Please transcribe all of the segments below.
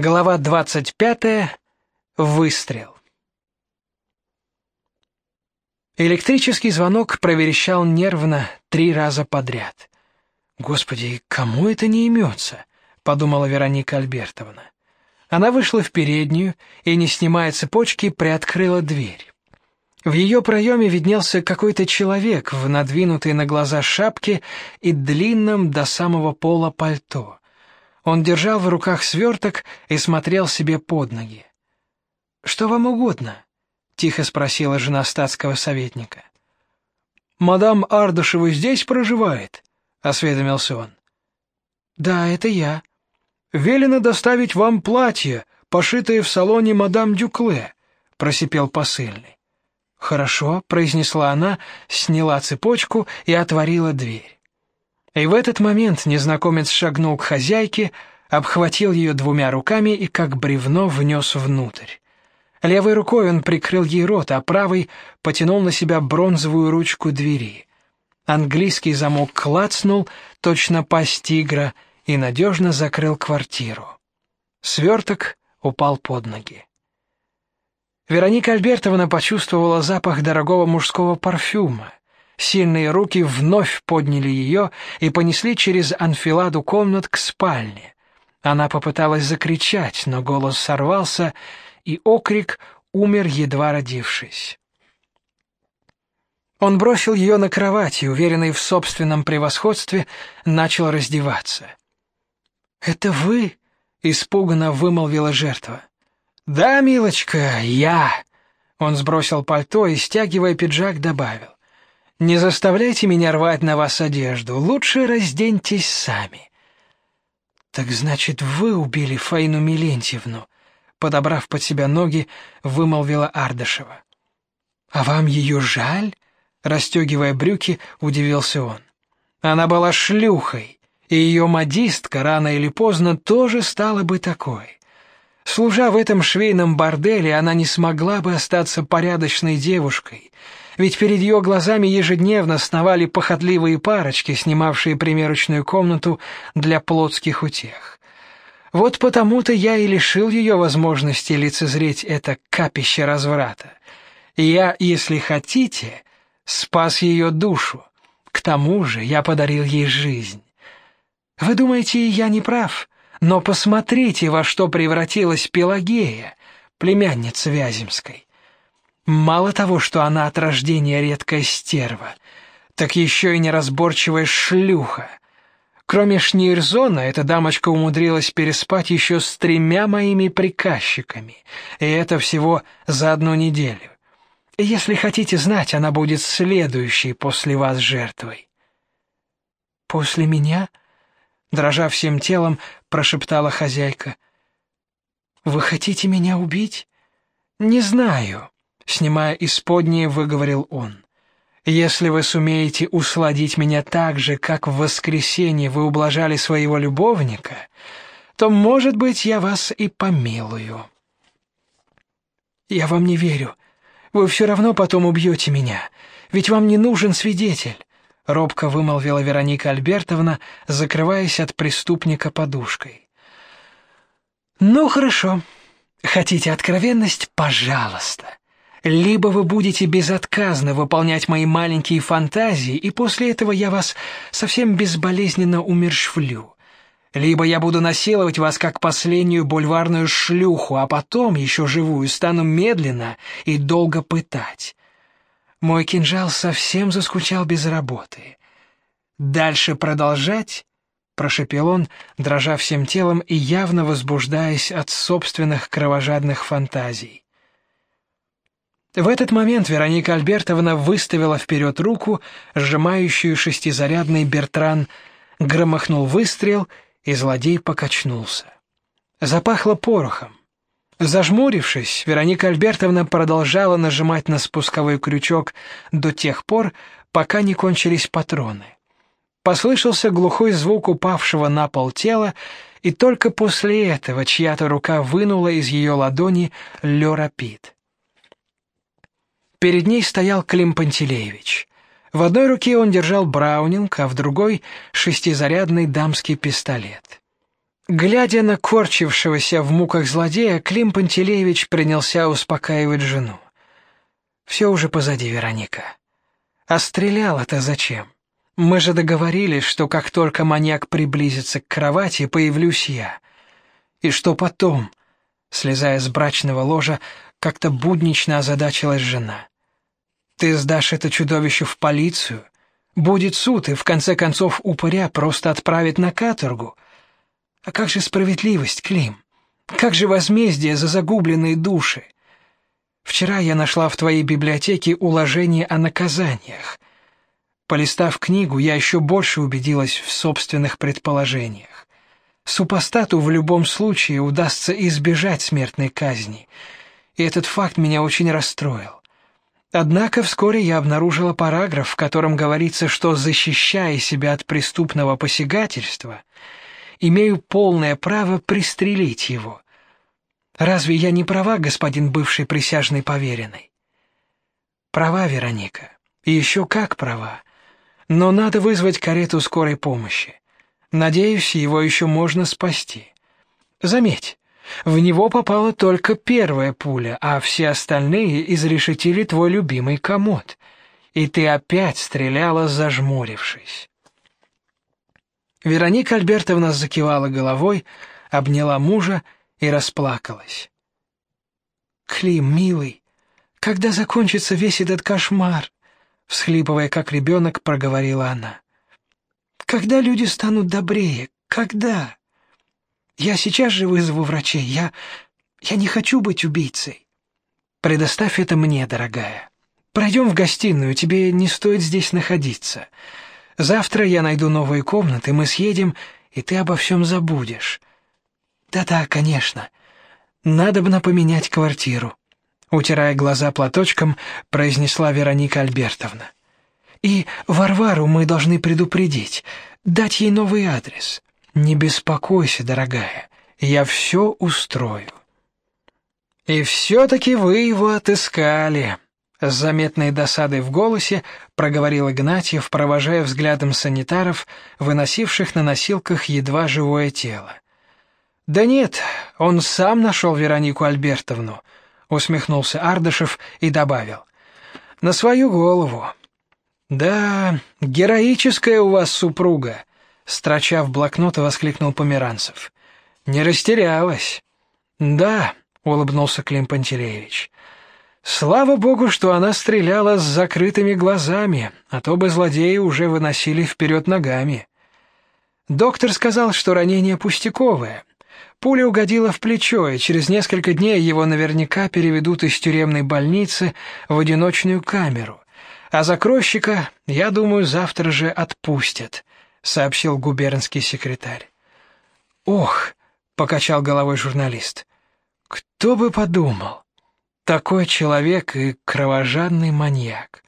Глава 25. Выстрел. Электрический звонок проверещал нервно три раза подряд. Господи, кому это не имется?» — подумала Вероника Альбертовна. Она вышла в переднюю и, не снимая цепочки, приоткрыла дверь. В ее проеме виднелся какой-то человек в надвинутой на глаза шапке и длинном до самого пола пальто. Он держал в руках сверток и смотрел себе под ноги. «Что вам угодно?» — тихо спросила жена статского советника. «Мадам Ардушева здесь проживает?» — осведомился он. «Да, это я. Велено доставить вам платье, пошитое в салоне мадам Дюкле», — просипел посыльный. «Хорошо», — произнесла она, сняла цепочку и отворила дверь. И в этот момент незнакомец шагнул к хозяйке, обхватил ее двумя руками и как бревно внес внутрь. Левой рукой он прикрыл ей рот, а правой потянул на себя бронзовую ручку двери. Английский замок клацнул, точно пасть тигра, и надежно закрыл квартиру. Сверток упал под ноги. Вероника Альбертовна почувствовала запах дорогого мужского парфюма. Сильные руки вновь подняли ее и понесли через анфиладу комнат к спальне. Она попыталась закричать, но голос сорвался, и окрик умер едва родившись. Он бросил ее на кровать и, уверенный в собственном превосходстве, начал раздеваться. "Это вы?" испуганно вымолвила жертва. «Да, милочка, я!» Он сбросил пальто и, стягивая пиджак, добавил. «Не заставляйте меня рвать на вас одежду, лучше разденьтесь сами». «Так значит, вы убили Фаину Милентьевну?» Подобрав под себя ноги, вымолвила Ардашева. «А вам ее жаль?» Расстегивая брюки, удивился он. «Она была шлюхой, и ее модистка рано или поздно тоже стала бы такой». Служа в этом швейном борделе, она не смогла бы остаться порядочной девушкой, ведь перед ее глазами ежедневно сновали похотливые парочки, снимавшие примерочную комнату для плотских утех. Вот потому-то я и лишил ее возможности лицезреть это капище разврата. Я, если хотите, спас ее душу. К тому же я подарил ей жизнь. Вы думаете, я не прав? Но посмотрите, во что превратилась Пелагея, племянница Вяземской. Мало того, что она от рождения редкая стерва, так еще и неразборчивая шлюха. Кроме Шнирзона, эта дамочка умудрилась переспать еще с тремя моими приказчиками, и это всего за одну неделю. Если хотите знать, она будет следующей после вас жертвой. После меня? дрожа всем телом, прошептала хозяйка. Вы хотите меня убить? Не знаю, снимая исподнее, выговорил он. Если вы сумеете усладить меня так же, как в воскресенье вы ублажали своего любовника, то, может быть, я вас и помилую. Я вам не верю. Вы все равно потом убьете меня, ведь вам не нужен свидетель робко вымолвила Вероника Альбертовна, закрываясь от преступника подушкой. Ну хорошо. Хотите откровенность, пожалуйста. Либо вы будете безотказно выполнять мои маленькие фантазии, и после этого я вас совсем безболезненно умерщвлю. Либо я буду насиловать вас как последнюю бульварную шлюху, а потом еще живую стану медленно и долго пытать. Мой кинжал совсем заскучал без работы. Дальше продолжать, прошепел он, дрожа всем телом и явно возбуждаясь от собственных кровожадных фантазий. В этот момент Вероника Альбертовна выставила вперед руку, сжимающую шестизарядный Бертран, громыхнул выстрел, и злодей покачнулся. Запахло порохом. Зажмурившись, Вероника Альбертовна продолжала нажимать на спусковой крючок до тех пор, пока не кончились патроны. Послышался глухой звук упавшего на пол тела, и только после этого чья-то рука вынула из ее ладони лёрапид. Перед ней стоял Клим Пантелеевич. В одной руке он держал браунинг, а в другой шестизарядный дамский пистолет. Глядя на корчившегося в муках злодея, Клим Пантелеевич принялся успокаивать жену. «Все уже позади, Вероника. А стрелял-то зачем? Мы же договорились, что как только маньяк приблизится к кровати, появлюсь я. И что потом?» Слезая с брачного ложа, как-то буднично озадачилась жена. «Ты сдашь это чудовище в полицию? Будет суд, и в конце концов упыря просто отправят на каторгу». А как же справедливость, Клим? Как же возмездие за загубленные души? Вчера я нашла в твоей библиотеке уложение о наказаниях. Полистав книгу, я еще больше убедилась в собственных предположениях. Супостату в любом случае удастся избежать смертной казни, и этот факт меня очень расстроил. Однако вскоре я обнаружила параграф, в котором говорится, что защищая себя от преступного посягательства, имею полное право пристрелить его. Разве я не права, господин бывший присяжный поверенный? Права, Вероника. И еще как права. Но надо вызвать карету скорой помощи. Надеюсь, его еще можно спасти. Заметь, в него попала только первая пуля, а все остальные изрешетили твой любимый комод. И ты опять стреляла, зажмурившись. Вероника Альбертовна закивала головой, обняла мужа и расплакалась. «Клим, милый, когда закончится весь этот кошмар?» всхлипывая как ребенок, проговорила она. «Когда люди станут добрее? Когда? Я сейчас же вызову врачей. Я... я не хочу быть убийцей. Предоставь это мне, дорогая. Пройдем в гостиную, тебе не стоит здесь находиться». Завтра я найду новые комнаты, мы съедем, и ты обо всем забудешь. Да-да, конечно. Надо бы напоменять квартиру, утирая глаза платочком, произнесла Вероника Альбертовна. И Варвару мы должны предупредить, дать ей новый адрес. Не беспокойся, дорогая, я все устрою. И все таки вы его отыскали. С заметной досадой в голосе проговорил Игнатьев, провожая взглядом санитаров, выносивших на носилках едва живое тело. Да нет, он сам нашел Веронику Альбертовну, усмехнулся Ардышев и добавил: на свою голову. Да, героическая у вас супруга, строча в блокнот, воскликнул Померанцев. Не растерялась. Да, улыбнулся Клим Пантелеевич. Слава богу, что она стреляла с закрытыми глазами, а то бы злодеи уже выносили вперед ногами. Доктор сказал, что ранение пустяковое. Пуля угодила в плечо, и через несколько дней его наверняка переведут из тюремной больницы в одиночную камеру. А закройщика, я думаю, завтра же отпустят, сообщил губернский секретарь. Ох, покачал головой журналист. Кто бы подумал? Такой человек и кровожадный маньяк.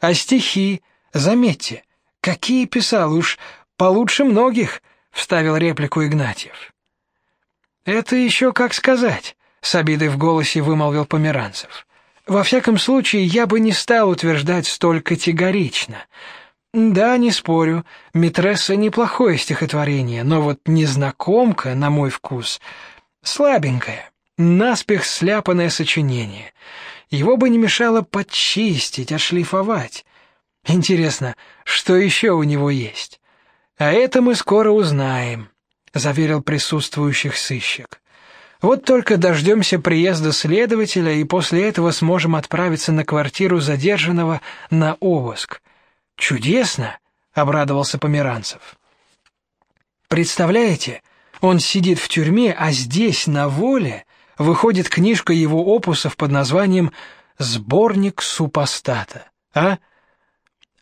А стихи, заметьте, какие писал уж получше многих, вставил реплику Игнатьев. Это еще как сказать, с обидой в голосе вымолвил Померанцев. Во всяком случае, я бы не стал утверждать столь категорично. Да, не спорю, Митресса неплохое стихотворение, но вот незнакомка, на мой вкус, слабенькая наспех сляпанное сочинение. Его бы не мешало подчистить, отшлифовать. Интересно, что еще у него есть? А это мы скоро узнаем, заверил присутствующих сыщик. Вот только дождемся приезда следователя и после этого сможем отправиться на квартиру задержанного на обыск. Чудесно, обрадовался Померанцев. Представляете, он сидит в тюрьме, а здесь на воле выходит книжка его опусов под названием Сборник супостата. А?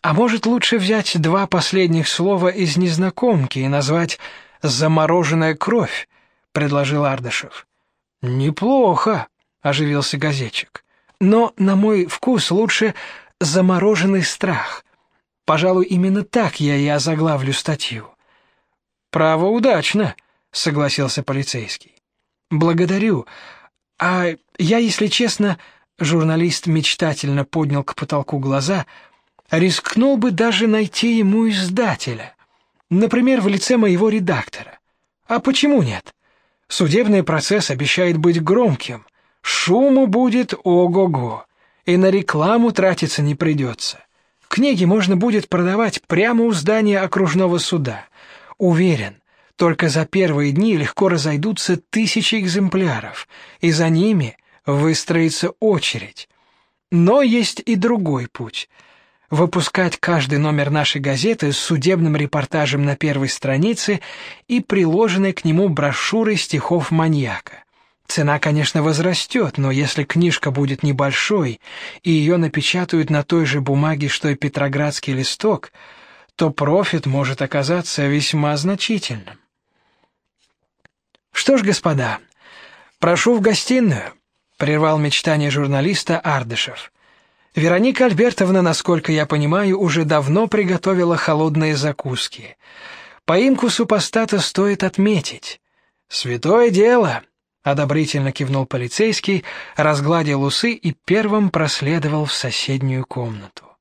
А может, лучше взять два последних слова из незнакомки и назвать Замороженная кровь, предложил Ардашев. Неплохо, оживился газетчик. Но на мой вкус лучше Замороженный страх. Пожалуй, именно так я и озаглавлю статью. Право удачно, согласился полицейский. Благодарю. А я, если честно, журналист мечтательно поднял к потолку глаза, рискнул бы даже найти ему издателя. Например, в лице моего редактора. А почему нет? Судебный процесс обещает быть громким. Шуму будет ого-го, и на рекламу тратиться не придется. Книги можно будет продавать прямо у здания окружного суда. Уверен, только за первые дни легко разойдутся тысячи экземпляров, и за ними выстроится очередь. Но есть и другой путь — выпускать каждый номер нашей газеты с судебным репортажем на первой странице и приложенной к нему брошюрой стихов маньяка. Цена, конечно, возрастет, но если книжка будет небольшой и ее напечатают на той же бумаге, что и Петроградский листок, то профит может оказаться весьма значительным. Что ж, господа, прошу в гостиную, прервал мечтание журналиста Ардышев. Вероника Альбертовна, насколько я понимаю, уже давно приготовила холодные закуски. Поимку супостата стоит отметить. Святое дело, одобрительно кивнул полицейский, разгладил усы и первым проследовал в соседнюю комнату.